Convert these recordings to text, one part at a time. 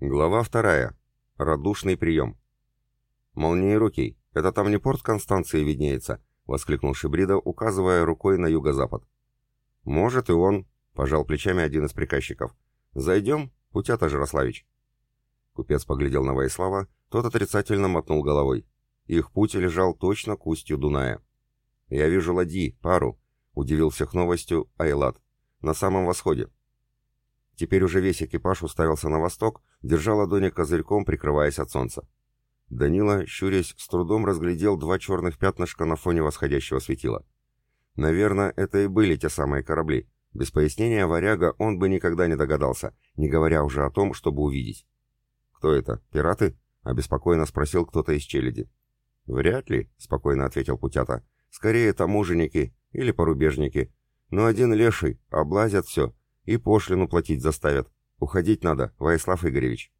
Глава вторая. Радушный прием. «Молниерукий, это там не порт Констанции виднеется?» — воскликнул Шибрида, указывая рукой на юго-запад. «Может, и он», — пожал плечами один из приказчиков. «Зайдем, Путята Жарославич». Купец поглядел на Воислава, тот отрицательно мотнул головой. Их путь лежал точно к устью Дуная. «Я вижу ладьи, пару», — удивил всех новостью Айлат. «На самом восходе». Теперь уже весь экипаж уставился на восток, держа ладони козырьком, прикрываясь от солнца. Данила, щурясь, с трудом разглядел два черных пятнышка на фоне восходящего светила. Наверное, это и были те самые корабли. Без пояснения варяга он бы никогда не догадался, не говоря уже о том, чтобы увидеть. «Кто это? Пираты?» — обеспокоенно спросил кто-то из челяди. «Вряд ли», — спокойно ответил Путята. «Скорее таможенники или порубежники. Но один леший, облазят все, и пошлину платить заставят. Уходить надо, Ваислав Игоревич».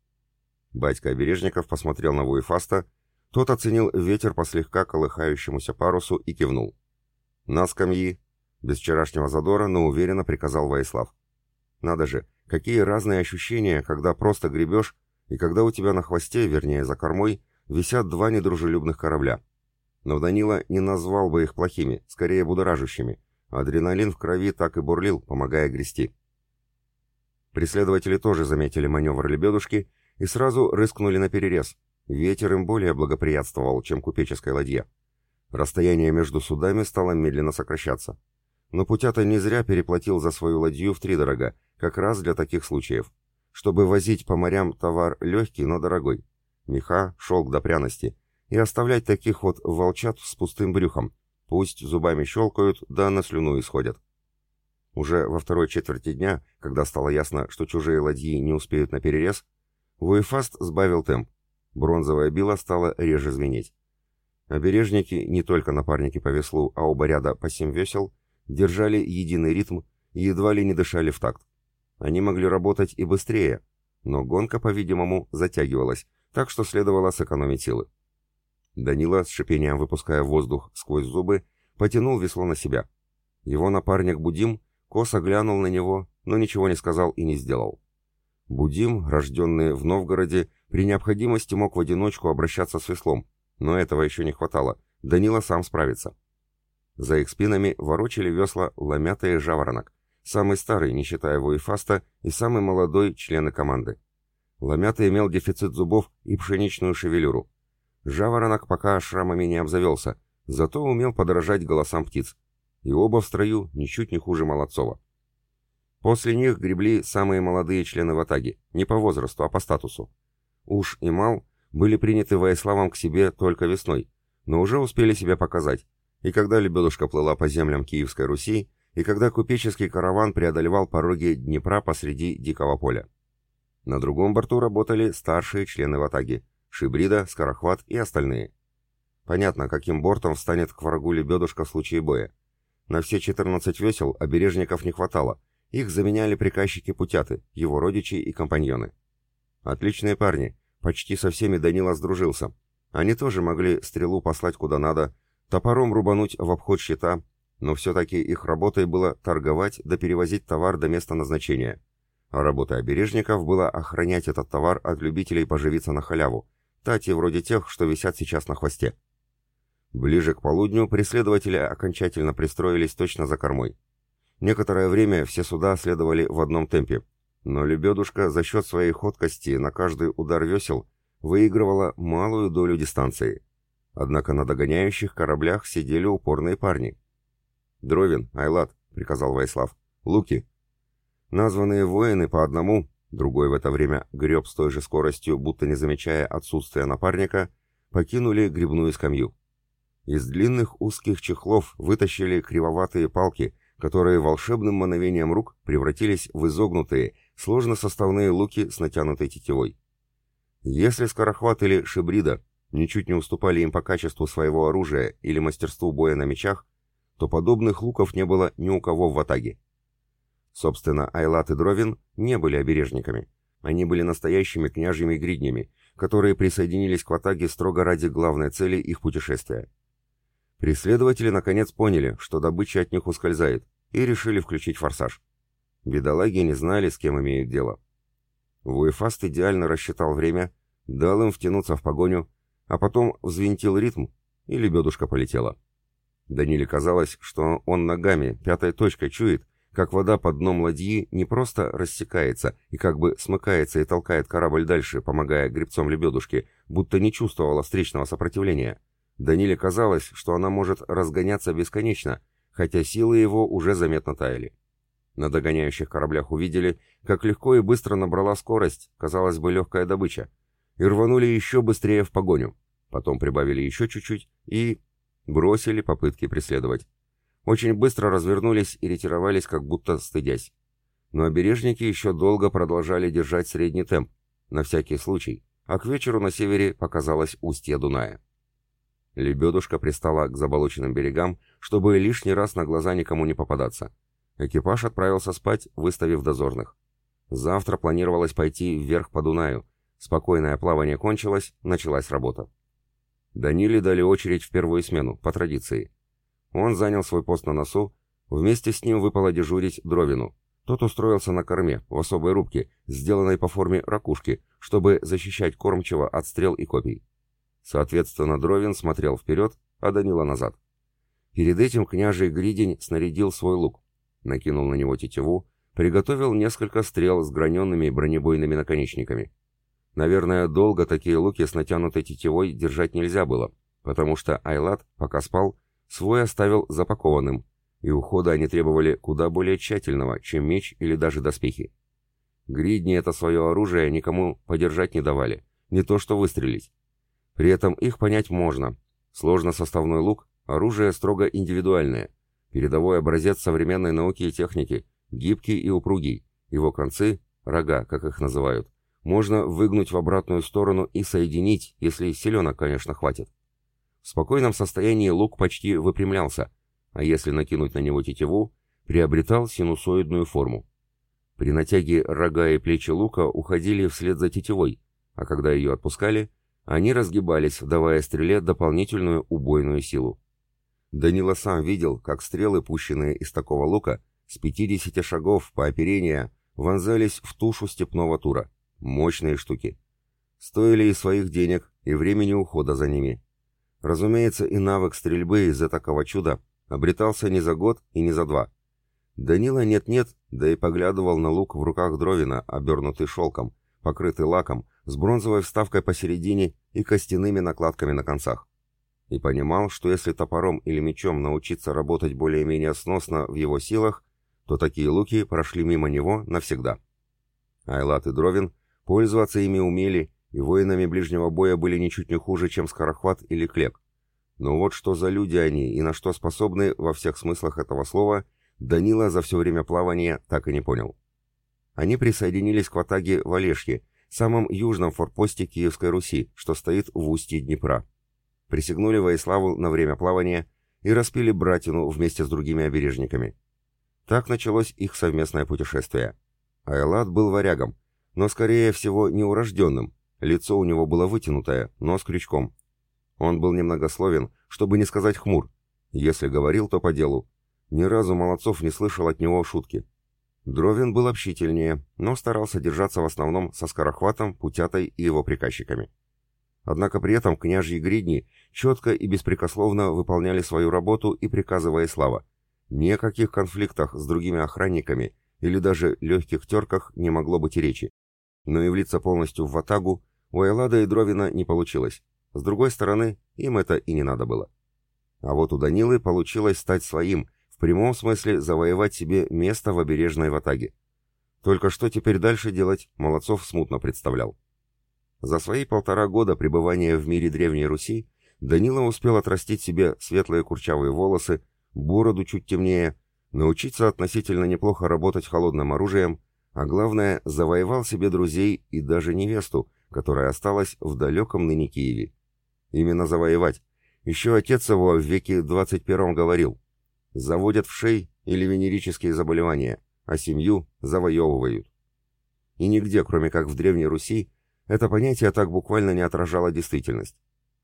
Батька Обережников посмотрел на Вуефаста, тот оценил ветер по слегка колыхающемуся парусу и кивнул. «На скамьи!» Без вчерашнего задора, но уверенно приказал Ваислав. «Надо же, какие разные ощущения, когда просто гребешь, и когда у тебя на хвосте, вернее за кормой, висят два недружелюбных корабля. Но Данила не назвал бы их плохими, скорее будоражащими. Адреналин в крови так и бурлил, помогая грести. Преследователи тоже заметили маневр лебедушки и сразу рыскнули на перерез. Ветер им более благоприятствовал, чем купеческая ладья. Расстояние между судами стало медленно сокращаться. Но Путята не зря переплатил за свою ладью втридорога, как раз для таких случаев. Чтобы возить по морям товар легкий, но дорогой. Меха, шелк до пряности. И оставлять таких вот волчат с пустым брюхом. Пусть зубами щелкают, да на слюну исходят. Уже во второй четверти дня, когда стало ясно, что чужие ладьи не успеют на перерез, Вуефаст сбавил темп. Бронзовая била стала реже звенеть. Обережники, не только напарники по веслу, а оба ряда по семь весел, держали единый ритм и едва ли не дышали в такт. Они могли работать и быстрее, но гонка, по-видимому, затягивалась, так что следовало сэкономить силы. Данила, с шипением выпуская воздух сквозь зубы, потянул весло на себя. Его напарник Будим косо глянул на него, но ничего не сказал и не сделал. Будим, рожденный в Новгороде, при необходимости мог в одиночку обращаться с веслом, но этого еще не хватало, Данила сам справится. За их спинами ворочали весла ломятые жаворонок, самый старый, не считая Вуефаста, и самый молодой члены команды. Ломятый имел дефицит зубов и пшеничную шевелюру. Жаворонок пока шрамами не обзавелся, зато умел подражать голосам птиц. И оба в строю ничуть не хуже Молодцова. После них гребли самые молодые члены ватаги, не по возрасту, а по статусу. Уж и Мал были приняты Воиславом к себе только весной, но уже успели себя показать. И когда лебедушка плыла по землям Киевской Руси, и когда купеческий караван преодолевал пороги Днепра посреди дикого поля. На другом борту работали старшие члены ватаги – Шибрида, Скорохват и остальные. Понятно, каким бортом встанет к врагу лебедушка в случае боя. На все 14 весел обережников не хватало, их заменяли приказчики Путяты, его родичи и компаньоны. Отличные парни, почти со всеми Данила сдружился. Они тоже могли стрелу послать куда надо, топором рубануть в обход щита, но все-таки их работой было торговать да перевозить товар до места назначения. А работа обережников была охранять этот товар от любителей поживиться на халяву, тати вроде тех, что висят сейчас на хвосте. Ближе к полудню преследователи окончательно пристроились точно за кормой. Некоторое время все суда следовали в одном темпе, но лебедушка за счет своей ходкости на каждый удар весел выигрывала малую долю дистанции. Однако на догоняющих кораблях сидели упорные парни. «Дровин, Айлат», — приказал Вайслав, — «луки». Названные воины по одному, другой в это время греб с той же скоростью, будто не замечая отсутствия напарника, покинули грибную скамью. Из длинных узких чехлов вытащили кривоватые палки — которые волшебным мановением рук превратились в изогнутые, сложносоставные луки с натянутой тетивой. Если скорохват или шибрида ничуть не уступали им по качеству своего оружия или мастерству боя на мечах, то подобных луков не было ни у кого в Атаге. Собственно, Айлат и Дровин не были обережниками. Они были настоящими княжьими гриднями, которые присоединились к Ватаге строго ради главной цели их путешествия. Преследователи наконец поняли, что добыча от них ускользает, и решили включить форсаж. Бедолаги не знали, с кем имеют дело. Вуефаст идеально рассчитал время, дал им втянуться в погоню, а потом взвинтил ритм, и лебедушка полетела. Даниле казалось, что он ногами, пятой точкой чует, как вода под дном ладьи не просто рассекается и как бы смыкается и толкает корабль дальше, помогая гребцом лебедушки, будто не чувствовала встречного сопротивления. Даниле казалось, что она может разгоняться бесконечно, хотя силы его уже заметно таяли. На догоняющих кораблях увидели, как легко и быстро набрала скорость, казалось бы, легкая добыча, и рванули еще быстрее в погоню. Потом прибавили еще чуть-чуть и... бросили попытки преследовать. Очень быстро развернулись и ретировались, как будто стыдясь. Но обережники еще долго продолжали держать средний темп, на всякий случай, а к вечеру на севере показалось устье Дуная. Лебедушка пристала к заболоченным берегам, чтобы лишний раз на глаза никому не попадаться. Экипаж отправился спать, выставив дозорных. Завтра планировалось пойти вверх по Дунаю. Спокойное плавание кончилось, началась работа. Даниле дали очередь в первую смену, по традиции. Он занял свой пост на носу, вместе с ним выпало дежурить Дровину. Тот устроился на корме, в особой рубке, сделанной по форме ракушки, чтобы защищать кормчего от стрел и копий. Соответственно, Дровин смотрел вперед, а Данила назад. Перед этим княжий Гридень снарядил свой лук, накинул на него тетиву, приготовил несколько стрел с граненными бронебойными наконечниками. Наверное, долго такие луки с натянутой тетивой держать нельзя было, потому что Айлат, пока спал, свой оставил запакованным, и ухода они требовали куда более тщательного, чем меч или даже доспехи. Гридни это свое оружие никому подержать не давали, не то что выстрелить. При этом их понять можно. Сложно составной лук – оружие строго индивидуальное, передовой образец современной науки и техники, гибкий и упругий, его концы – рога, как их называют, можно выгнуть в обратную сторону и соединить, если селенок, конечно, хватит. В спокойном состоянии лук почти выпрямлялся, а если накинуть на него тетиву, приобретал синусоидную форму. При натяге рога и плечи лука уходили вслед за тетивой, а когда ее отпускали, они разгибались, давая стреле дополнительную убойную силу. Данила сам видел, как стрелы, пущенные из такого лука, с 50 шагов по оперения вонзались в тушу степного тура. Мощные штуки. Стоили и своих денег, и времени ухода за ними. Разумеется, и навык стрельбы из-за такого чуда обретался не за год и не за два. Данила нет-нет, да и поглядывал на лук в руках Дровина, обернутый шелком, покрытый лаком, с бронзовой вставкой посередине и костяными накладками на концах. И понимал, что если топором или мечом научиться работать более-менее сносно в его силах, то такие луки прошли мимо него навсегда. Айлат и Дровин пользоваться ими умели, и воинами ближнего боя были ничуть не хуже, чем Скорохват или Клек. Но вот что за люди они и на что способны во всех смыслах этого слова, Данила за все время плавания так и не понял. Они присоединились к ватаге Валешки, самом южном форпосте Киевской Руси, что стоит в устье Днепра. Присягнули Воиславу на время плавания и распили братину вместе с другими обережниками. Так началось их совместное путешествие. Айлат был варягом, но, скорее всего, неурожденным, лицо у него было вытянутое, но с крючком. Он был немногословен, чтобы не сказать хмур. Если говорил, то по делу. Ни разу Молодцов не слышал от него шутки. Дровин был общительнее, но старался держаться в основном со Скорохватом, Путятой и его приказчиками. Однако при этом княжьи гридни четко и беспрекословно выполняли свою работу и приказы Воислава. Ни о каких конфликтах с другими охранниками или даже легких терках не могло быть и речи. Но и влиться полностью в ватагу у Эллада и Дровина не получилось. С другой стороны, им это и не надо было. А вот у Данилы получилось стать своим, в прямом смысле завоевать себе место в обережной ватаге. Только что теперь дальше делать, Молодцов смутно представлял. За свои полтора года пребывания в мире Древней Руси Данила успел отрастить себе светлые курчавые волосы, бороду чуть темнее, научиться относительно неплохо работать холодным оружием, а главное, завоевал себе друзей и даже невесту, которая осталась в далеком ныне Киеве. Именно завоевать. Еще отец его в веке 21 говорил, заводят в шей или венерические заболевания, а семью завоевывают. И нигде, кроме как в Древней Руси, это понятие так буквально не отражало действительность.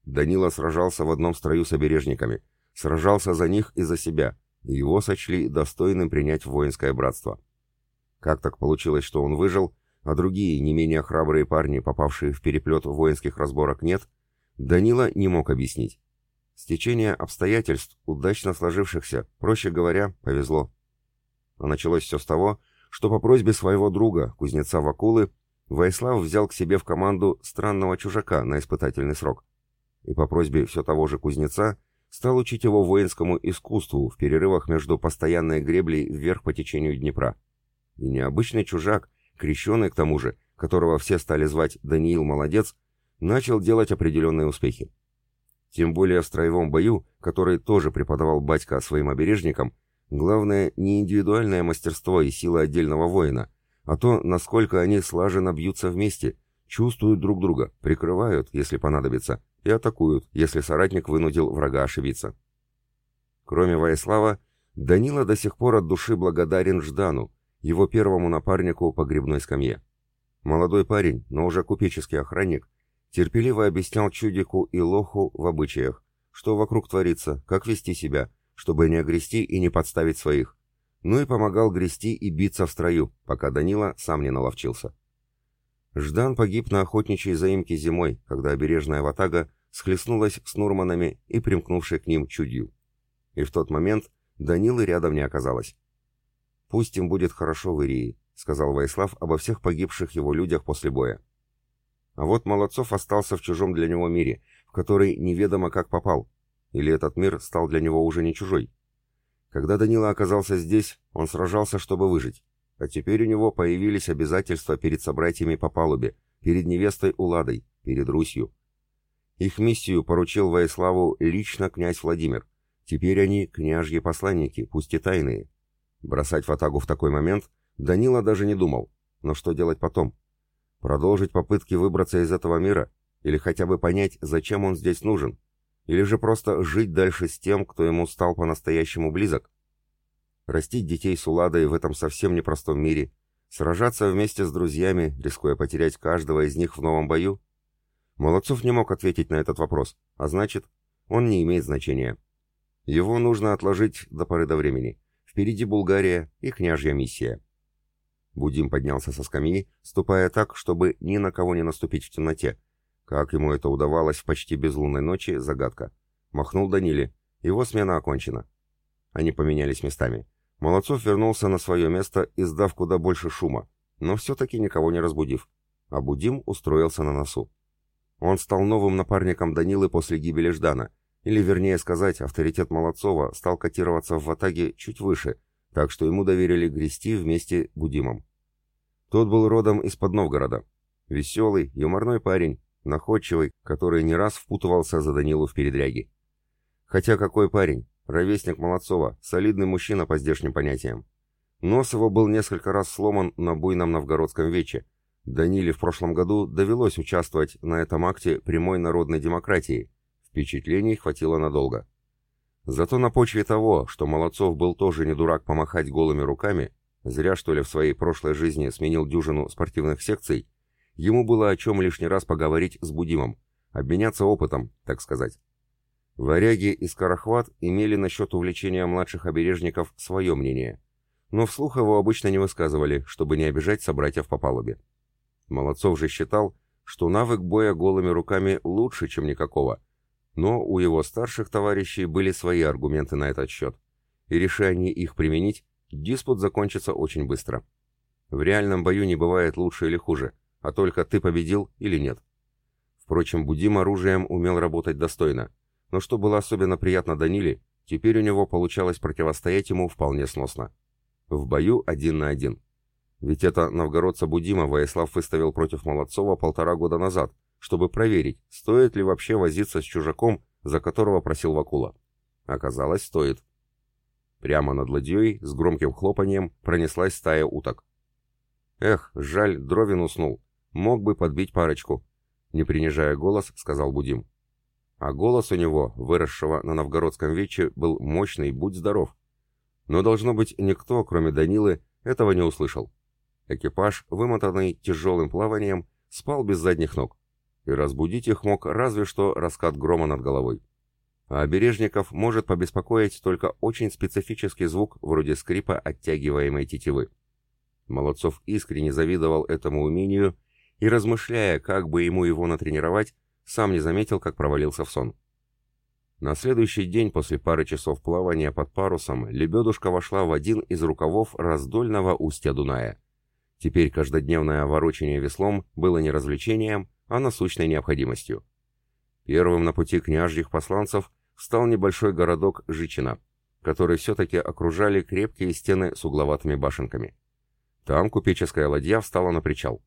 Данила сражался в одном строю с обережниками, сражался за них и за себя, и его сочли достойным принять воинское братство. Как так получилось, что он выжил, а другие, не менее храбрые парни, попавшие в переплет воинских разборок, нет, Данила не мог объяснить. Стечение обстоятельств, удачно сложившихся, проще говоря, повезло. А началось все с того, что по просьбе своего друга, кузнеца Вакулы, Ваислав взял к себе в команду странного чужака на испытательный срок. И по просьбе все того же кузнеца стал учить его воинскому искусству в перерывах между постоянной греблей вверх по течению Днепра. И необычный чужак, крещеный к тому же, которого все стали звать Даниил Молодец, начал делать определенные успехи. Тем более в строевом бою, который тоже преподавал батька своим обережникам, главное не индивидуальное мастерство и сила отдельного воина, а то, насколько они слаженно бьются вместе, чувствуют друг друга, прикрывают, если понадобится, и атакуют, если соратник вынудил врага ошибиться. Кроме Ваислава, Данила до сих пор от души благодарен Ждану, его первому напарнику по грибной скамье. Молодой парень, но уже купеческий охранник, терпеливо объяснял чудику и лоху в обычаях, что вокруг творится, как вести себя, чтобы не огрести и не подставить своих, ну и помогал грести и биться в строю, пока Данила сам не наловчился. Ждан погиб на охотничьей заимке зимой, когда обережная ватага схлестнулась с Нурманами и примкнувшей к ним чудью. И в тот момент Данилы рядом не оказалось. «Пусть им будет хорошо в Ирии», — сказал Ваислав обо всех погибших его людях после боя. А вот Молодцов остался в чужом для него мире, в который неведомо как попал, или этот мир стал для него уже не чужой. Когда Данила оказался здесь, он сражался, чтобы выжить. А теперь у него появились обязательства перед собратьями по палубе, перед невестой Уладой, перед Русью. Их миссию поручил Воиславу лично князь Владимир. Теперь они княжьи посланники, пусть и тайные. Бросать Фатагу в такой момент Данила даже не думал. Но что делать потом? Продолжить попытки выбраться из этого мира? Или хотя бы понять, зачем он здесь нужен? Или же просто жить дальше с тем, кто ему стал по-настоящему близок? Растить детей с Уладой в этом совсем непростом мире, сражаться вместе с друзьями, рискуя потерять каждого из них в новом бою? Молодцов не мог ответить на этот вопрос, а значит, он не имеет значения. Его нужно отложить до поры до времени. Впереди Булгария и княжья миссия. Будим поднялся со скамьи, ступая так, чтобы ни на кого не наступить в темноте, как ему это удавалось в почти безлунной ночи, загадка. Махнул Даниле. Его смена окончена. Они поменялись местами. Молодцов вернулся на свое место, издав куда больше шума, но все-таки никого не разбудив. А Будим устроился на носу. Он стал новым напарником Данилы после гибели Ждана, или, вернее сказать, авторитет Молодцова стал котироваться в Ватаге чуть выше, так что ему доверили грести вместе Будимом. Тот был родом из-под Новгорода. Веселый, юморной парень, находчивый, который не раз впутывался за Данилу в передряги. Хотя какой парень, ровесник Молодцова, солидный мужчина по здешним понятиям. Нос его был несколько раз сломан на буйном новгородском вече. Даниле в прошлом году довелось участвовать на этом акте прямой народной демократии. Впечатлений хватило надолго. Зато на почве того, что Молодцов был тоже не дурак помахать голыми руками, зря что ли в своей прошлой жизни сменил дюжину спортивных секций, Ему было о чем лишний раз поговорить с Будимом, обменяться опытом, так сказать. Варяги и Скорохват имели насчет увлечения младших обережников свое мнение, но вслух его обычно не высказывали, чтобы не обижать собратьев по палубе. Молодцов же считал, что навык боя голыми руками лучше, чем никакого, но у его старших товарищей были свои аргументы на этот счет, и решение их применить, диспут закончится очень быстро. В реальном бою не бывает лучше или хуже, а только ты победил или нет. Впрочем, Будим оружием умел работать достойно, но что было особенно приятно Даниле, теперь у него получалось противостоять ему вполне сносно. В бою один на один. Ведь это новгородца Будима Вояслав выставил против Молодцова полтора года назад, чтобы проверить, стоит ли вообще возиться с чужаком, за которого просил Вакула. Оказалось, стоит. Прямо над ладьей с громким хлопанием пронеслась стая уток. Эх, жаль, Дровин уснул. Мог бы подбить парочку. Не принижая голос, сказал Будим. А голос у него, выросшего на новгородском вече, был мощный, будь здоров. Но, должно быть, никто, кроме Данилы, этого не услышал. Экипаж, вымотанный тяжелым плаванием, спал без задних ног. И разбудить их мог разве что раскат грома над головой. А обережников может побеспокоить только очень специфический звук вроде скрипа оттягиваемой тетивы. Молодцов искренне завидовал этому умению и, размышляя, как бы ему его натренировать, сам не заметил, как провалился в сон. На следующий день после пары часов плавания под парусом лебедушка вошла в один из рукавов раздольного устья Дуная. Теперь каждодневное ворочение веслом было не развлечением, а насущной необходимостью. Первым на пути княжьих посланцев стал небольшой городок Жичина, который все-таки окружали крепкие стены с угловатыми башенками. Там купеческая ладья встала на причал.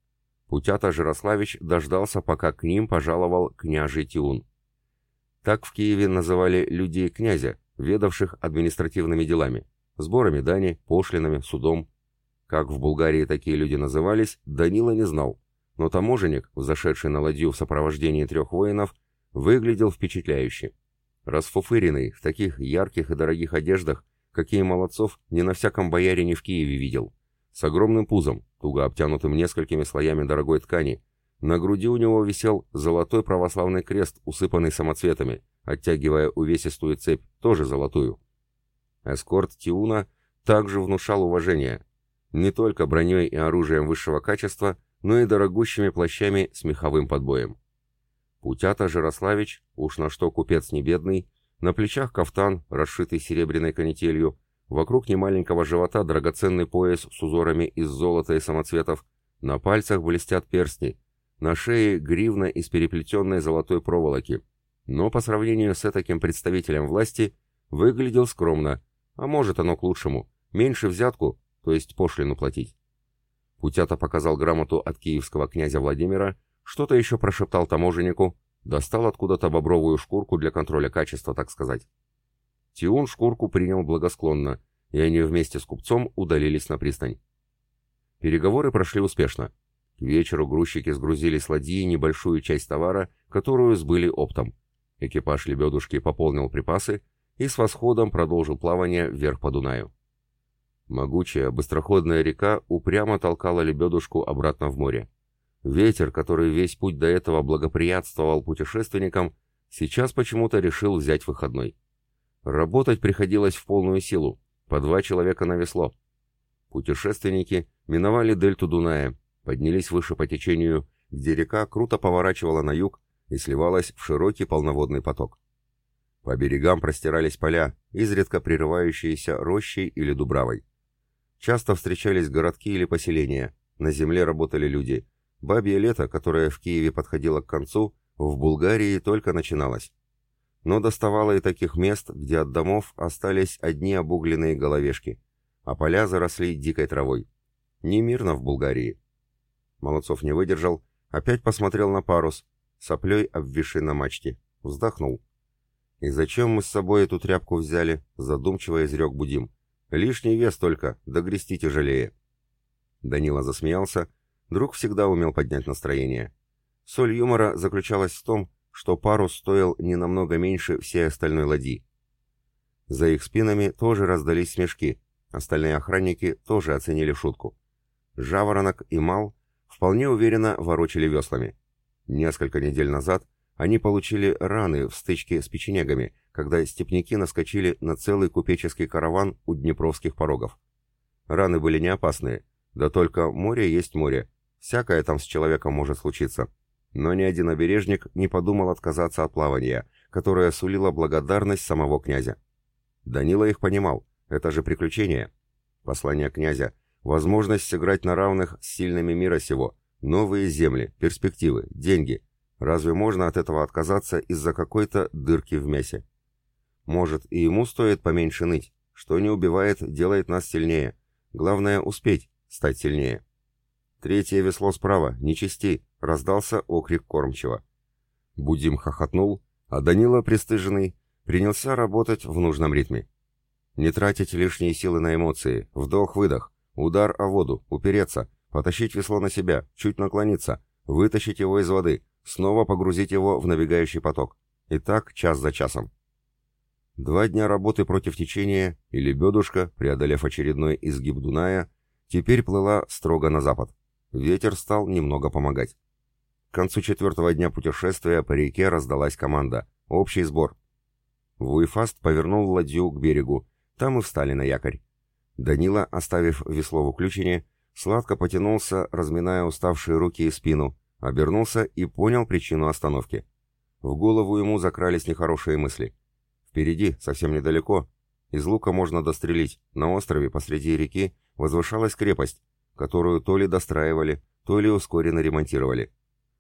Путята Жирославич дождался, пока к ним пожаловал княжий Тиун. Так в Киеве называли людей князя, ведавших административными делами, сборами дани, пошлинами, судом. Как в Булгарии такие люди назывались, Данила не знал, но таможенник, взошедший на ладью в сопровождении трех воинов, выглядел впечатляюще. Расфуфыренный, в таких ярких и дорогих одеждах, какие Молодцов не на всяком боярине в Киеве видел с огромным пузом, туго обтянутым несколькими слоями дорогой ткани. На груди у него висел золотой православный крест, усыпанный самоцветами, оттягивая увесистую цепь, тоже золотую. Эскорт Тиуна также внушал уважение, не только броней и оружием высшего качества, но и дорогущими плащами с меховым подбоем. Путята Жирославич, уж на что купец не бедный, на плечах кафтан, расшитый серебряной канителью, Вокруг немаленького живота драгоценный пояс с узорами из золота и самоцветов, на пальцах блестят перстни, на шее гривна из переплетенной золотой проволоки. Но по сравнению с таким представителем власти выглядел скромно, а может оно к лучшему, меньше взятку, то есть пошлину платить. Путята показал грамоту от киевского князя Владимира, что-то еще прошептал таможеннику, достал откуда-то бобровую шкурку для контроля качества, так сказать. Тиун шкурку принял благосклонно, и они вместе с купцом удалились на пристань. Переговоры прошли успешно. К вечеру грузчики сгрузили с ладьи небольшую часть товара, которую сбыли оптом. Экипаж лебедушки пополнил припасы и с восходом продолжил плавание вверх по Дунаю. Могучая, быстроходная река упрямо толкала лебедушку обратно в море. Ветер, который весь путь до этого благоприятствовал путешественникам, сейчас почему-то решил взять выходной. Работать приходилось в полную силу, по два человека на весло. Путешественники миновали дельту Дуная, поднялись выше по течению, где река круто поворачивала на юг и сливалась в широкий полноводный поток. По берегам простирались поля, изредка прерывающиеся рощей или дубравой. Часто встречались городки или поселения, на земле работали люди. Бабье лето, которое в Киеве подходило к концу, в Булгарии только начиналось но доставало и таких мест, где от домов остались одни обугленные головешки, а поля заросли дикой травой. Не мирно в Булгарии. Молодцов не выдержал, опять посмотрел на парус, соплей обвисший на мачте, вздохнул. «И зачем мы с собой эту тряпку взяли?» — задумчиво изрек Будим. «Лишний вес только, да грести тяжелее». Данила засмеялся, друг всегда умел поднять настроение. Соль юмора заключалась в том, что парус стоил не намного меньше всей остальной ладьи. За их спинами тоже раздались смешки, остальные охранники тоже оценили шутку. Жаворонок и Мал вполне уверенно ворочали веслами. Несколько недель назад они получили раны в стычке с печенегами, когда степняки наскочили на целый купеческий караван у днепровских порогов. Раны были не опасные, да только море есть море, всякое там с человеком может случиться. Но ни один обережник не подумал отказаться от плавания, которое сулило благодарность самого князя. Данила их понимал, это же приключение. Послание князя, возможность сыграть на равных с сильными мира сего, новые земли, перспективы, деньги. Разве можно от этого отказаться из-за какой-то дырки в мясе? Может, и ему стоит поменьше ныть. Что не убивает, делает нас сильнее. Главное успеть стать сильнее. «Третье весло справа, не чисти!» — раздался окрик кормчего. Будим хохотнул, а Данила, пристыженный, принялся работать в нужном ритме. Не тратить лишние силы на эмоции, вдох-выдох, удар о воду, упереться, потащить весло на себя, чуть наклониться, вытащить его из воды, снова погрузить его в набегающий поток. И так час за часом. Два дня работы против течения, и лебедушка, преодолев очередной изгиб Дуная, теперь плыла строго на запад. Ветер стал немного помогать. К концу четвертого дня путешествия по реке раздалась команда «Общий сбор». Вуйфаст повернул ладью к берегу, там и встали на якорь. Данила, оставив весло в уключине, Сладко потянулся, разминая уставшие руки и спину, обернулся и понял причину остановки. В голову ему закрались нехорошие мысли. Впереди, совсем недалеко, из лука можно дострелить. На острове посреди реки возвышалась крепость, которую то ли достраивали, то ли ускоренно ремонтировали.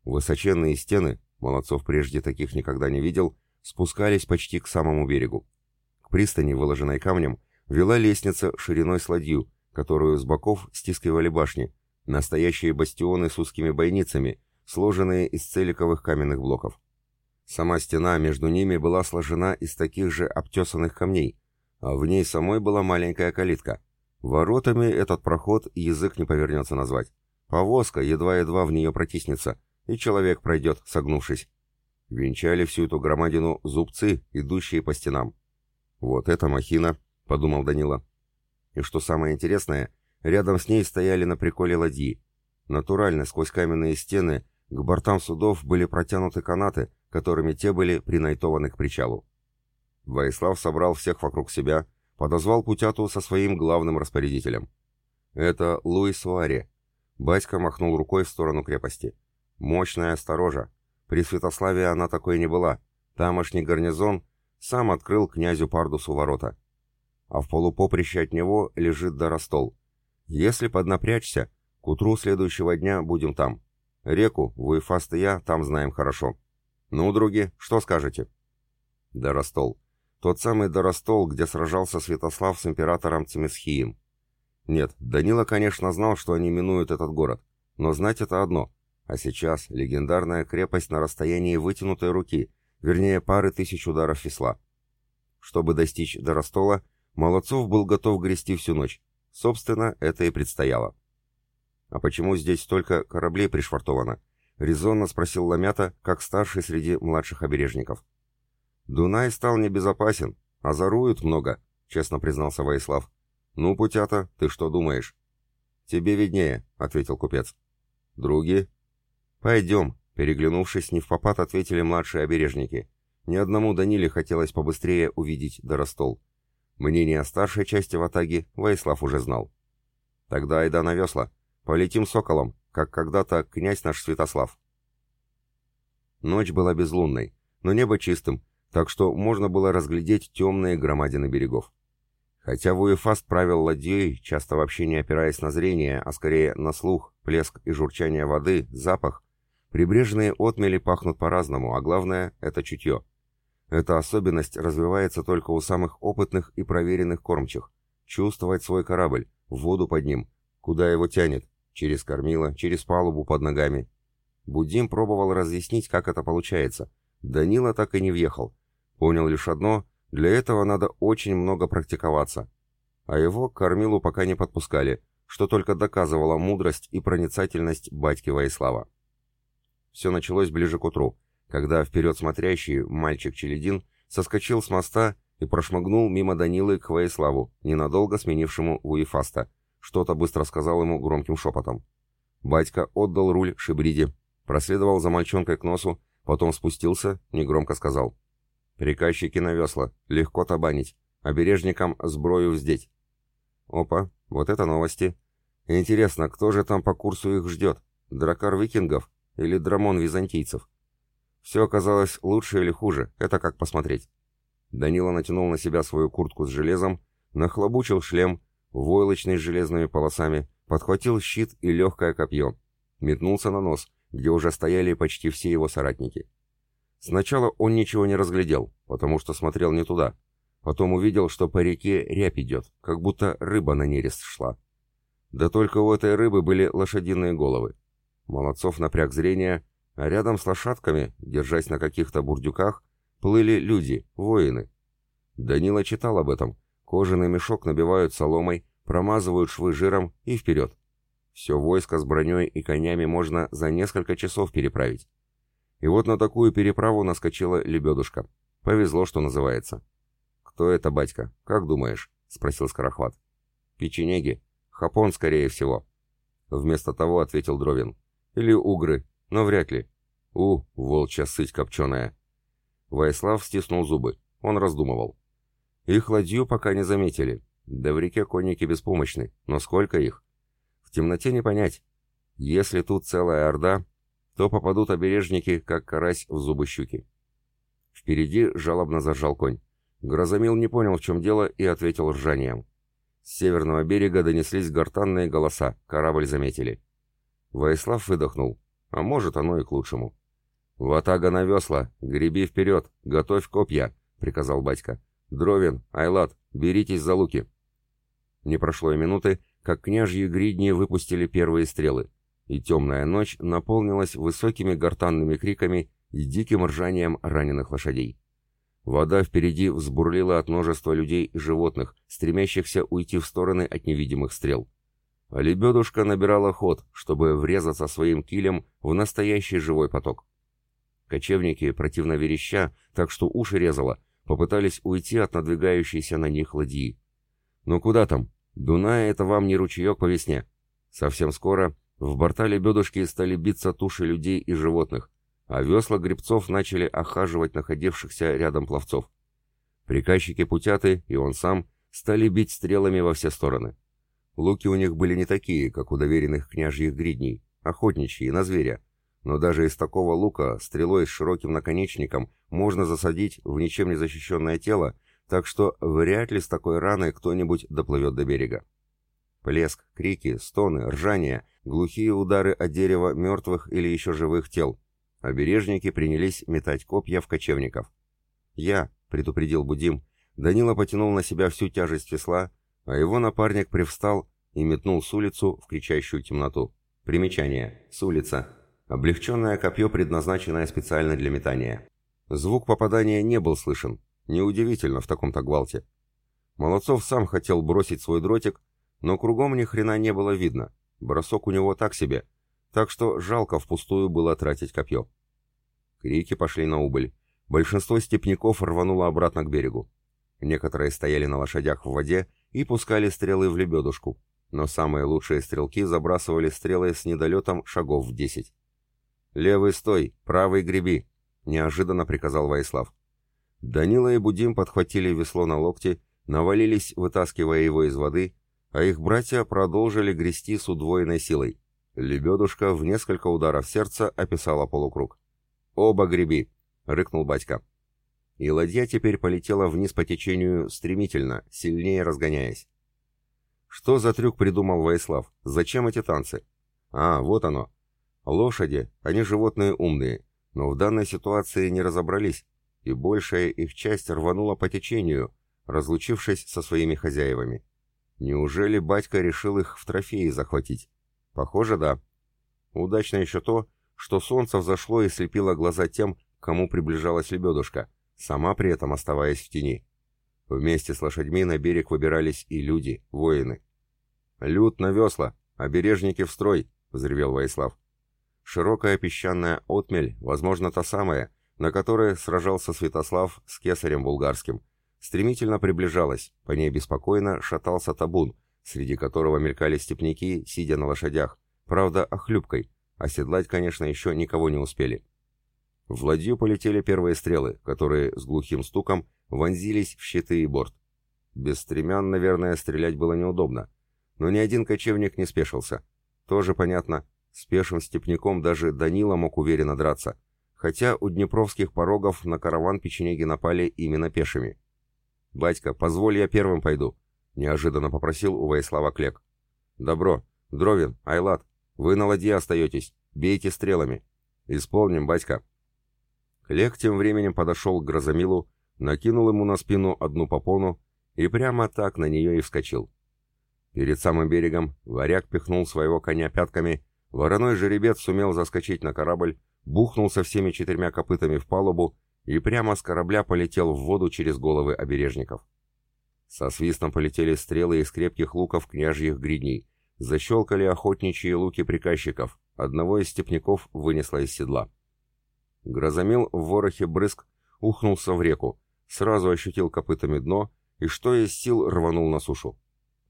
Высоченные стены, Молодцов прежде таких никогда не видел, спускались почти к самому берегу. К пристани, выложенной камнем, вела лестница шириной с ладью, которую с боков стискивали башни, настоящие бастионы с узкими бойницами, сложенные из целиковых каменных блоков. Сама стена между ними была сложена из таких же обтесанных камней, а в ней самой была маленькая калитка. Воротами этот проход язык не повернется назвать. Повозка едва-едва в нее протиснется, и человек пройдет, согнувшись. Венчали всю эту громадину зубцы, идущие по стенам. «Вот это махина», — подумал Данила. И что самое интересное, рядом с ней стояли на приколе ладьи. Натурально, сквозь каменные стены, к бортам судов были протянуты канаты, которыми те были принайтованы к причалу. Воислав собрал всех вокруг себя, подозвал Путяту со своим главным распорядителем. «Это Луис Суаре». Батька махнул рукой в сторону крепости. «Мощная сторожа. При Святославе она такой не была. Тамошний гарнизон сам открыл князю Пардусу ворота. А в полупоприще от него лежит Доростол. Если поднапрячься, к утру следующего дня будем там. Реку, Вуефаст и я там знаем хорошо. Ну, други, что скажете?» Доростол. Тот самый Доростол, где сражался Святослав с императором Цемисхием. Нет, Данила, конечно, знал, что они минуют этот город, но знать это одно. А сейчас легендарная крепость на расстоянии вытянутой руки, вернее пары тысяч ударов весла. Чтобы достичь Доростола, Молодцов был готов грести всю ночь. Собственно, это и предстояло. «А почему здесь столько кораблей пришвартовано?» — резонно спросил Ламята, как старший среди младших обережников. «Дунай стал небезопасен, а заруют много», — честно признался Воислав. «Ну, путята, ты что думаешь?» «Тебе виднее», — ответил купец. «Други?» «Пойдем», — переглянувшись, не в попад ответили младшие обережники. Ни одному Даниле хотелось побыстрее увидеть Доростол. Мнение о старшей части ватаги Воислав уже знал. «Тогда айда на весла. Полетим соколом, как когда-то князь наш Святослав». Ночь была безлунной, но небо чистым, так что можно было разглядеть темные громадины берегов. Хотя Вуефаст правил ладьей, часто вообще не опираясь на зрение, а скорее на слух, плеск и журчание воды, запах, прибрежные отмели пахнут по-разному, а главное — это чутье. Эта особенность развивается только у самых опытных и проверенных кормчих. Чувствовать свой корабль, воду под ним, куда его тянет, через кормило, через палубу под ногами. Будим пробовал разъяснить, как это получается. Данила так и не въехал, Понял лишь одно, для этого надо очень много практиковаться. А его к кормилу пока не подпускали, что только доказывало мудрость и проницательность батьки Воислава. Все началось ближе к утру, когда вперед смотрящий мальчик Челедин соскочил с моста и прошмыгнул мимо Данилы к Воиславу, ненадолго сменившему Уефаста. Что-то быстро сказал ему громким шепотом. Батька отдал руль Шибриде, проследовал за мальчонкой к носу, потом спустился, негромко сказал. Приказчики на весла, легко табанить, обережникам сброю вздеть. Опа, вот это новости. Интересно, кто же там по курсу их ждет? Дракар викингов или драмон византийцев? Все оказалось лучше или хуже, это как посмотреть. Данила натянул на себя свою куртку с железом, нахлобучил шлем, войлочный с железными полосами, подхватил щит и легкое копье. Метнулся на нос, где уже стояли почти все его соратники. Сначала он ничего не разглядел, потому что смотрел не туда. Потом увидел, что по реке рябь идет, как будто рыба на нерест шла. Да только у этой рыбы были лошадиные головы. Молодцов напряг зрение, а рядом с лошадками, держась на каких-то бурдюках, плыли люди, воины. Данила читал об этом. Кожаный мешок набивают соломой, промазывают швы жиром и вперед. Все войско с броней и конями можно за несколько часов переправить. И вот на такую переправу наскочила лебедушка. Повезло, что называется. «Кто это, батька? Как думаешь?» — спросил Скорохват. «Печенеги. Хапон, скорее всего». Вместо того ответил Дровин. «Или угры, но вряд ли. У, волчья сыть копченая». Ваислав стиснул зубы. Он раздумывал. Их ладью пока не заметили. Да в реке конники беспомощны. Но сколько их? В темноте не понять. Если тут целая орда, то попадут обережники, как карась в зубы щуки. Впереди жалобно заржал конь. Грозомил не понял, в чем дело, и ответил ржанием. С северного берега донеслись гортанные голоса, корабль заметили. Воислав выдохнул. А может, оно и к лучшему. «Ватага на весла! Греби вперед! Готовь копья!» — приказал батька. «Дровин, Айлат, беритесь за луки!» Не прошло и минуты, как княжьи гридни выпустили первые стрелы, и темная ночь наполнилась высокими гортанными криками и диким ржанием раненых лошадей. Вода впереди взбурлила от множества людей и животных, стремящихся уйти в стороны от невидимых стрел. Лебедушка набирала ход, чтобы врезаться своим килем в настоящий живой поток. Кочевники, противно вереща, так что уши резало, попытались уйти от надвигающейся на них ладьи. Но куда там? Дунай — это вам не ручеек по весне. Совсем скоро в борта лебедушки стали биться туши людей и животных, а весла гребцов начали охаживать находившихся рядом пловцов. Приказчики Путяты и он сам стали бить стрелами во все стороны. Луки у них были не такие, как у доверенных княжьих гридней, охотничьи, на зверя. Но даже из такого лука, стрелой с широким наконечником, можно засадить в ничем не защищенное тело, так что вряд ли с такой раной кто-нибудь доплывет до берега. Плеск, крики, стоны, ржание, глухие удары от дерева мертвых или еще живых тел. Обережники принялись метать копья в кочевников. «Я», — предупредил Будим, Данила потянул на себя всю тяжесть весла, а его напарник привстал и метнул с улицу в кричащую темноту. Примечание. С улица. Облегченное копье, предназначенное специально для метания. Звук попадания не был слышен. Неудивительно в таком-то гвалте. Молодцов сам хотел бросить свой дротик, но кругом ни хрена не было видно. Бросок у него так себе, так что жалко впустую было тратить копье. Крики пошли на убыль. Большинство степняков рвануло обратно к берегу. Некоторые стояли на лошадях в воде и пускали стрелы в лебедушку, но самые лучшие стрелки забрасывали стрелы с недолетом шагов в десять. «Левый стой, правый греби!» — неожиданно приказал Ваислав. Данила и Будим подхватили весло на локти, навалились, вытаскивая его из воды, а их братья продолжили грести с удвоенной силой. Лебедушка в несколько ударов сердца описала полукруг. «Оба греби!» — рыкнул батька. И ладья теперь полетела вниз по течению стремительно, сильнее разгоняясь. Что за трюк придумал Ваислав? Зачем эти танцы? А, вот оно. Лошади, они животные умные, но в данной ситуации не разобрались, и большая их часть рванула по течению, разлучившись со своими хозяевами. Неужели батька решил их в трофеи захватить? Похоже, да. Удачно еще то, что солнце взошло и слепило глаза тем, кому приближалась лебедушка, сама при этом оставаясь в тени. Вместе с лошадьми на берег выбирались и люди, воины. «Люд на весла! Обережники в строй!» — взревел Воислав. Широкая песчаная отмель, возможно, та самая, на которой сражался Святослав с кесарем булгарским, стремительно приближалась, по ней беспокойно шатался табун, среди которого мелькали степняки, сидя на лошадях, правда, охлюбкой, оседлать, конечно, еще никого не успели. В ладью полетели первые стрелы, которые с глухим стуком вонзились в щиты и борт. Без стремян, наверное, стрелять было неудобно, но ни один кочевник не спешился. Тоже понятно, с пешим степняком даже Данила мог уверенно драться, хотя у днепровских порогов на караван печенеги напали именно пешими. «Батька, позволь я первым пойду», — неожиданно попросил у Ваислава Клек. «Добро. Дровин, Айлат, вы на ладье остаетесь. Бейте стрелами». «Исполним, батька». Клек тем временем подошел к Грозомилу, накинул ему на спину одну попону и прямо так на нее и вскочил. Перед самым берегом варяг пихнул своего коня пятками Вороной жеребец сумел заскочить на корабль, бухнулся всеми четырьмя копытами в палубу и прямо с корабля полетел в воду через головы обережников. Со свистом полетели стрелы из крепких луков княжьих гридней. Защелкали охотничьи луки приказчиков. Одного из степняков вынесло из седла. Грозомил в ворохе брызг ухнулся в реку, сразу ощутил копытами дно и что из сил рванул на сушу.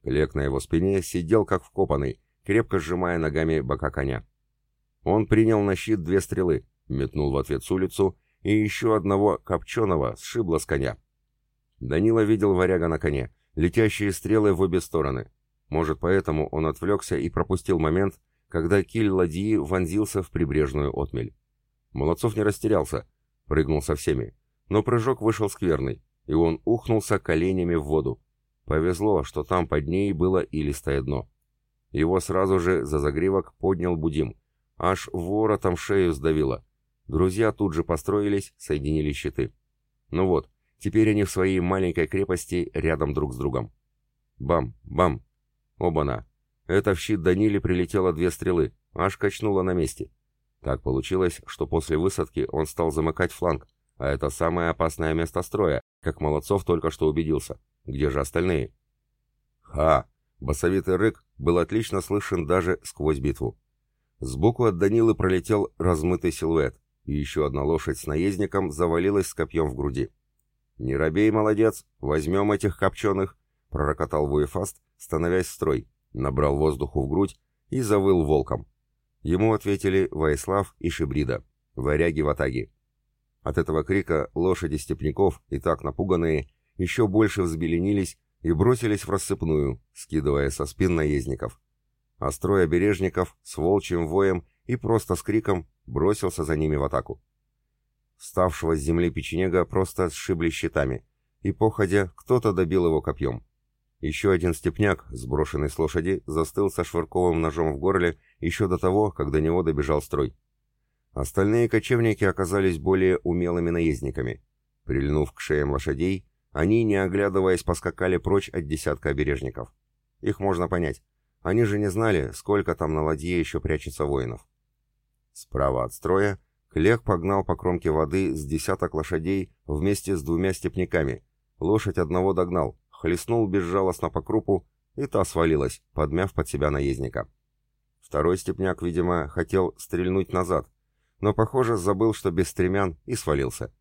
Лек на его спине сидел как вкопанный, крепко сжимая ногами бока коня. Он принял на щит две стрелы, метнул в ответ с улицу, и еще одного копченого сшибло с коня. Данила видел варяга на коне, летящие стрелы в обе стороны. Может, поэтому он отвлекся и пропустил момент, когда киль ладьи вонзился в прибрежную отмель. Молодцов не растерялся, прыгнул со всеми, но прыжок вышел скверный, и он ухнулся коленями в воду. Повезло, что там под ней было илистое дно. Его сразу же за загривок поднял Будим. Аж воротом шею сдавило. Друзья тут же построились, соединили щиты. Ну вот, теперь они в своей маленькой крепости рядом друг с другом. Бам, бам. Оба-на. Это в щит Данили прилетело две стрелы, аж качнуло на месте. Так получилось, что после высадки он стал замыкать фланг, а это самое опасное место строя, как Молодцов только что убедился. Где же остальные? Ха! Басовитый рык был отлично слышен даже сквозь битву. Сбоку от Данилы пролетел размытый силуэт, и еще одна лошадь с наездником завалилась с копьем в груди. «Не робей, молодец! Возьмем этих копченых!» — пророкотал Вуефаст, становясь в строй, набрал воздуху в грудь и завыл волком. Ему ответили Ваислав и Шибрида, варяги в атаге. От этого крика лошади степняков, и так напуганные, еще больше взбеленились и бросились в рассыпную, скидывая со спин наездников. А строй обережников с волчьим воем и просто с криком бросился за ними в атаку. Вставшего с земли печенега просто сшибли щитами, и, походя, кто-то добил его копьем. Еще один степняк, сброшенный с лошади, застыл со швырковым ножом в горле еще до того, как до него добежал строй. Остальные кочевники оказались более умелыми наездниками. Прильнув к шеям лошадей, они, не оглядываясь, поскакали прочь от десятка обережников. Их можно понять. Они же не знали, сколько там на ладье еще прячется воинов. Справа от строя Клех погнал по кромке воды с десяток лошадей вместе с двумя степняками. Лошадь одного догнал, хлестнул безжалостно по крупу, и та свалилась, подмяв под себя наездника. Второй степняк, видимо, хотел стрельнуть назад, но, похоже, забыл, что без стремян, и свалился.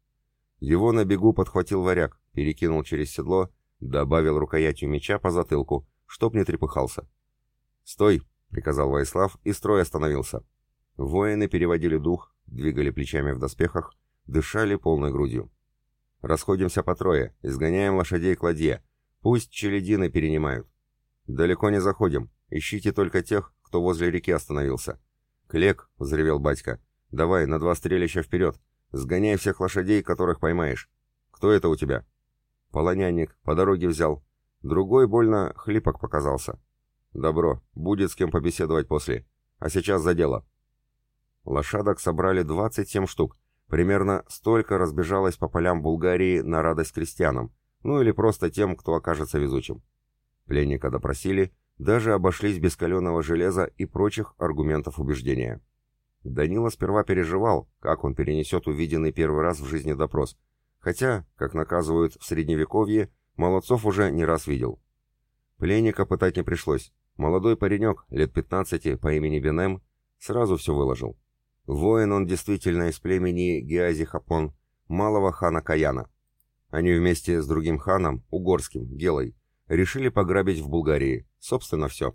Его на бегу подхватил варяг, перекинул через седло, добавил рукоятью меча по затылку, чтоб не трепыхался. «Стой!» — приказал Ваислав, и строй остановился. Воины переводили дух, двигали плечами в доспехах, дышали полной грудью. «Расходимся по трое, изгоняем лошадей к ладье. Пусть челядины перенимают. Далеко не заходим, ищите только тех, кто возле реки остановился». «Клек!» — взревел батька. «Давай, на два стрелища вперед! Сгоняй всех лошадей, которых поймаешь. Кто это у тебя?» Полонянник, по дороге взял. Другой больно хлипок показался. Добро, будет с кем побеседовать после. А сейчас за дело. Лошадок собрали 27 штук. Примерно столько разбежалось по полям Булгарии на радость крестьянам, ну или просто тем, кто окажется везучим. Пленника допросили, даже обошлись без каленого железа и прочих аргументов убеждения. Данила сперва переживал, как он перенесет увиденный первый раз в жизни допрос, Хотя, как наказывают в Средневековье, Молодцов уже не раз видел. Пленника пытать не пришлось. Молодой паренек, лет 15, по имени Бенем, сразу все выложил. Воин он действительно из племени Геази Хапон, малого хана Каяна. Они вместе с другим ханом, угорским, Гелой, решили пограбить в Булгарии. Собственно, все.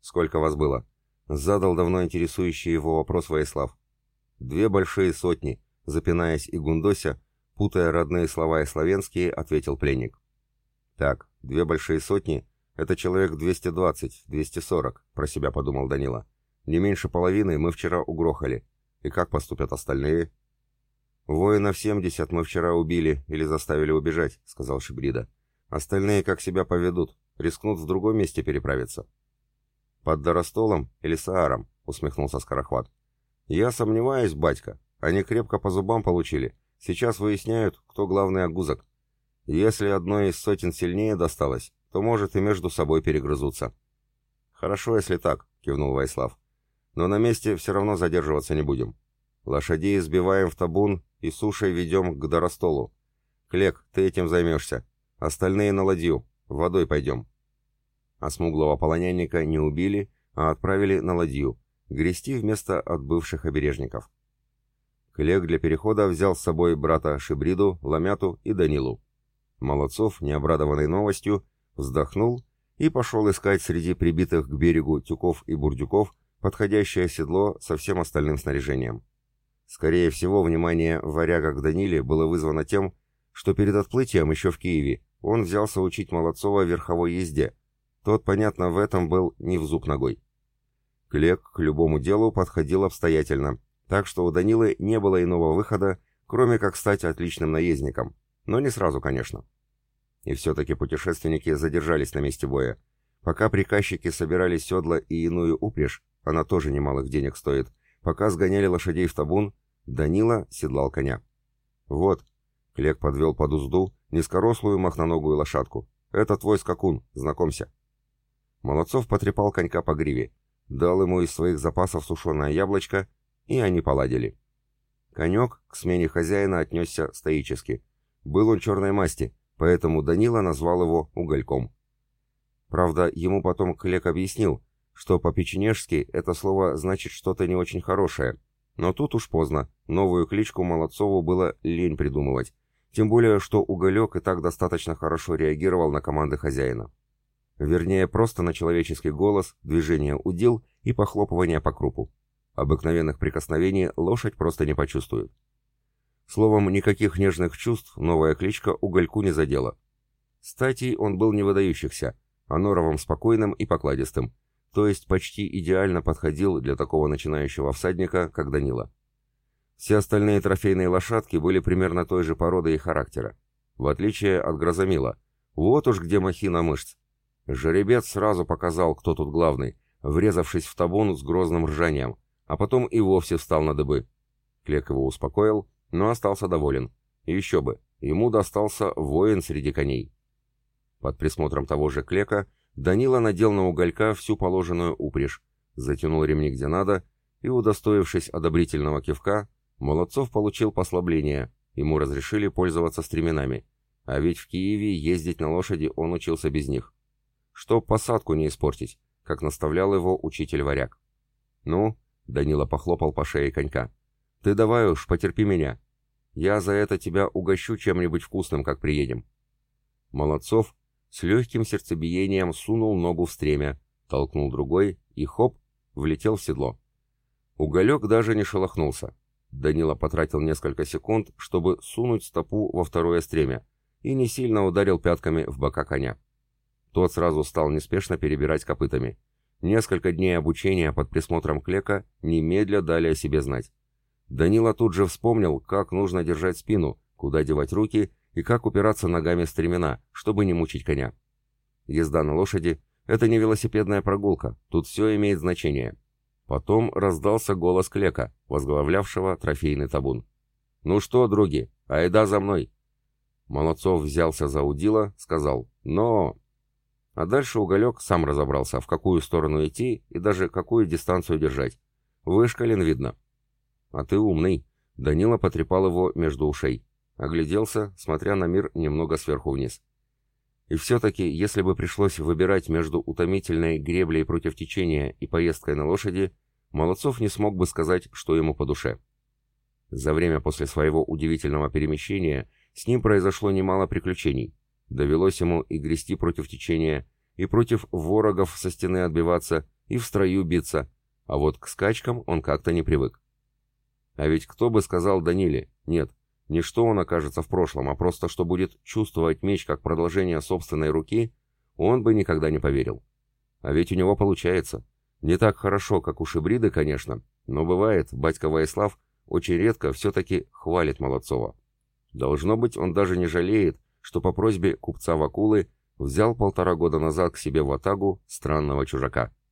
«Сколько вас было?» Задал давно интересующий его вопрос Воислав. «Две большие сотни», запинаясь и гундося, Путая родные слова и славянские, ответил пленник. «Так, две большие сотни — это человек 220-240», — про себя подумал Данила. «Не меньше половины мы вчера угрохали. И как поступят остальные?» «Воинов 70 мы вчера убили или заставили убежать», — сказал Шибрида. «Остальные как себя поведут, рискнут в другом месте переправиться». «Под Доростолом или Сааром?» — усмехнулся Скорохват. «Я сомневаюсь, батька. Они крепко по зубам получили. Сейчас выясняют, кто главный огузок. Если одной из сотен сильнее досталось, то, может, и между собой перегрызутся. Хорошо, если так, кивнул Вайслав. Но на месте все равно задерживаться не будем. Лошадей сбиваем в табун и сушей ведем к Доростолу. Клек, ты этим займешься. Остальные на ладью. Водой пойдем. А смуглого полонянника не убили, а отправили на ладью, грести вместо отбывших обережников. Клек для перехода взял с собой брата Шибриду, Ламяту и Данилу. Молодцов, необрадованный новостью, вздохнул и пошел искать среди прибитых к берегу тюков и бурдюков подходящее седло со всем остальным снаряжением. Скорее всего, внимание варяга к Даниле было вызвано тем, что перед отплытием еще в Киеве он взялся учить Молодцова верховой езде, Тот, понятно, в этом был не в зуб ногой. Клек к любому делу подходил обстоятельно, так что у Данилы не было иного выхода, кроме как стать отличным наездником. Но не сразу, конечно. И все-таки путешественники задержались на месте боя. Пока приказчики собирали седла и иную упряжь, она тоже немалых денег стоит, пока сгоняли лошадей в табун, Данила седлал коня. «Вот», — Клек подвел под узду низкорослую махноногую лошадку. «Это твой скакун, знакомься». Молодцов потрепал конька по гриве, дал ему из своих запасов сушеное яблочко, и они поладили. Конек к смене хозяина отнесся стоически. Был он черной масти, поэтому Данила назвал его угольком. Правда, ему потом Клек объяснил, что по-печенежски это слово значит что-то не очень хорошее, но тут уж поздно, новую кличку Молодцову было лень придумывать, тем более, что Уголек и так достаточно хорошо реагировал на команды хозяина. Вернее, просто на человеческий голос, движение удил и похлопывание по крупу. Обыкновенных прикосновений лошадь просто не почувствует. Словом, никаких нежных чувств новая кличка Угольку не задела. Статей он был не выдающихся, а норовом спокойным и покладистым, то есть почти идеально подходил для такого начинающего всадника, как Данила. Все остальные трофейные лошадки были примерно той же породы и характера, в отличие от Грозомила. Вот уж где махина мышц. Жеребец сразу показал, кто тут главный, врезавшись в табун с грозным ржанием, а потом и вовсе встал на дыбы. Клек его успокоил, но остался доволен. И еще бы, ему достался воин среди коней. Под присмотром того же Клека Данила надел на уголька всю положенную упряжь, затянул ремни где надо, и, удостоившись одобрительного кивка, Молодцов получил послабление, ему разрешили пользоваться стременами, а ведь в Киеве ездить на лошади он учился без них. Чтоб посадку не испортить, как наставлял его учитель-варяг. «Ну?» — Данила похлопал по шее конька. «Ты давай уж, потерпи меня. Я за это тебя угощу чем-нибудь вкусным, как приедем». Молодцов с легким сердцебиением сунул ногу в стремя, толкнул другой и, хоп, влетел в седло. Уголек даже не шелохнулся. Данила потратил несколько секунд, чтобы сунуть стопу во второе стремя, и не сильно ударил пятками в бока коня. Тот сразу стал неспешно перебирать копытами. Несколько дней обучения под присмотром Клека немедля дали о себе знать. Данила тут же вспомнил, как нужно держать спину, куда девать руки и как упираться ногами в стремена, чтобы не мучить коня. Езда на лошади — это не велосипедная прогулка, тут все имеет значение. Потом раздался голос Клека, возглавлявшего трофейный табун. «Ну что, други, айда за мной!» Молодцов взялся за удила, сказал «Но...» А дальше Уголек сам разобрался, в какую сторону идти и даже какую дистанцию держать. Вышкален, видно. «А ты умный», — Данила потрепал его между ушей. Огляделся, смотря на мир немного сверху вниз. И все-таки, если бы пришлось выбирать между утомительной греблей против течения и поездкой на лошади, Молодцов не смог бы сказать, что ему по душе. За время после своего удивительного перемещения с ним произошло немало приключений. Довелось ему и грести против течения, и против ворогов со стены отбиваться, и в строю биться, а вот к скачкам он как-то не привык. А ведь кто бы сказал Даниле, нет, не что он окажется в прошлом, а просто что будет чувствовать меч как продолжение собственной руки, он бы никогда не поверил. А ведь у него получается. Не так хорошо, как у Шибриды, конечно, но бывает, батька Ваислав очень редко все-таки хвалит Молодцова. Должно быть, он даже не жалеет, что по просьбе купца Вакулы взял полтора года назад к себе в Атагу странного чужака.